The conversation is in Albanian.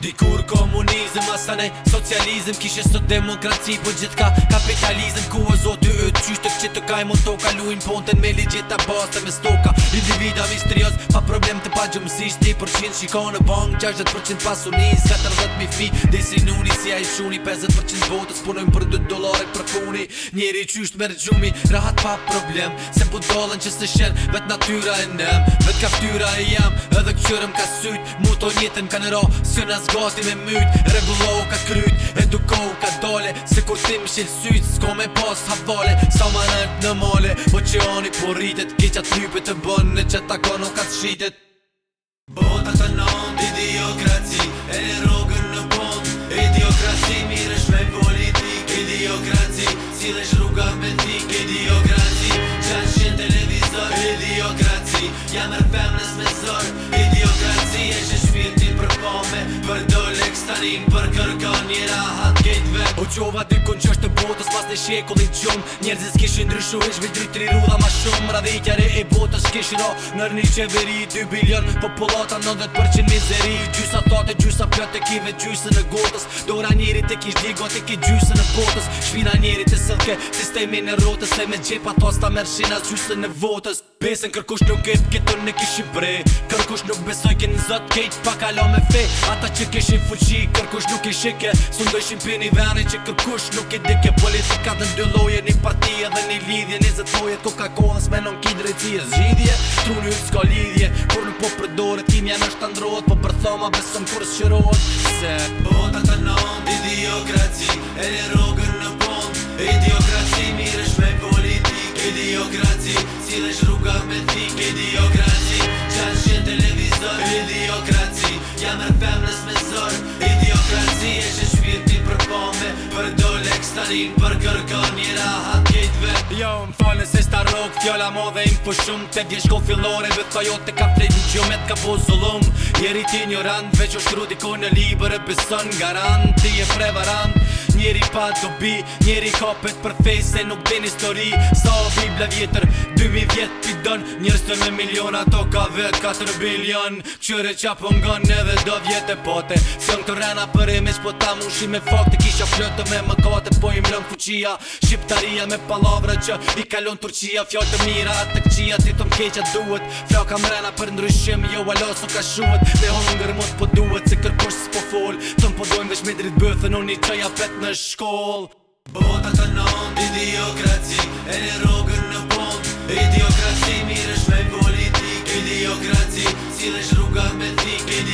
Dikur komunizm, asane socializm Kishe sot demokraci, po gjithka kapitalizm Ku e zotë e të qyshtë, që të kaj mund toka Luin ponten me ligjeta baste me stoka Individa misterios, pa problem të pa gjëmësisht Ti përqin shiko në bank, 60% pasunis 40 mi fi, desi nuni, si a i shuni 50% votës, punojmë për 2 dolare për funi Njeri qysht me rëgjumi rahat pa problem Se po dollen që se shen, vet natyra e nem Vet kaftyra e jam, edhe këqyrem ka syt Muto njetën ka në gosti me myt Regullohu ka kryt Edukohu ka dole Se kur ti mshil syt Sko me pas havale Sa më nëjt në mole Po që oni po rritet Ki qatë të bën Në që ta kono ka të shqitet Bota të non të idiokraci E rogën në pont Idiokraci Mire me politik Idiokraci Si dhe shruga me tik Idiokraci Qa shqin televizor Idiokraci Jam rëpem nës me Idiokraci Ari për kërka njëra hat gejtve O qova dy që është të botës pas në shjeko dhe Njerëzit Njerëzës kishin ndryshu e shvi dritë tri ma shumë Radhejtjare e botës kishin o nër një qeveri 2 bilion populata 90% mizeri Gjysa tate, gjysa pjatë të kive gjysën e gotës Dora njeri të kish digo të kish gjysën e botës Shvina njeri të sëlke, sistemi në rotës Se me gjepa tosta mërshina gjysën e votës besën Kërkush nuk e t'ketu në kishë bre Kërkush nuk besoj kënë në zot kejt pa kalo me fe Ata që kishi fuqi, kërkush nuk i shike Së ndojshin për një veni që kërkush nuk i dike Politika dhe në dy loje, një partia dhe një lidhje Një zët loje, ku ka koha s'me non ki drejtësia tru një u s'ka lidhje, kur nuk po përdore Kimja në shtë androhet, po për thoma besëm kur s'qërohet Se Bota të non, e idiokraci mediokraci Cilesh rruga me ti, idiokraci Qash që televizor, idiokraci Jam rëpem në smesor, idiokraci E që shpirti për pome, për dolek Starin për kërkon një rahat kejtve Jo, më falen se sta rok, tjolla mo dhe im për shumë Te vjen shko fillore, vë të jote ka plej gjomet ka po zullum Jeri ti një rand, veq o shtru diko në liber e beson Garanti e freva qfa do Njeri ka pet për fej se nuk den histori Sa o vjetër, dy mi vjetë t'i don Njerës të me miliona to ka vet, katër bilion Qyre qa po ngon do vjetë e pote Se të rena për e me po ta mushi me fakte Kisha fjotë me më kate po i më lëm fuqia Shqiptaria me palavra që i kalon Turqia Fjotë mira atë të këqia, ti të më keqa duhet Fjotë ka rena për ndryshim, jo alo s'u ka shuhet Me hongër mo Kryt bëthë në një qëja pet në shkoll Bota të në hond, idiokraci E në rogën në pond Idiokraci, mirë shvej politik Idiokraci, si rrugat shrugat me thik Idiokraci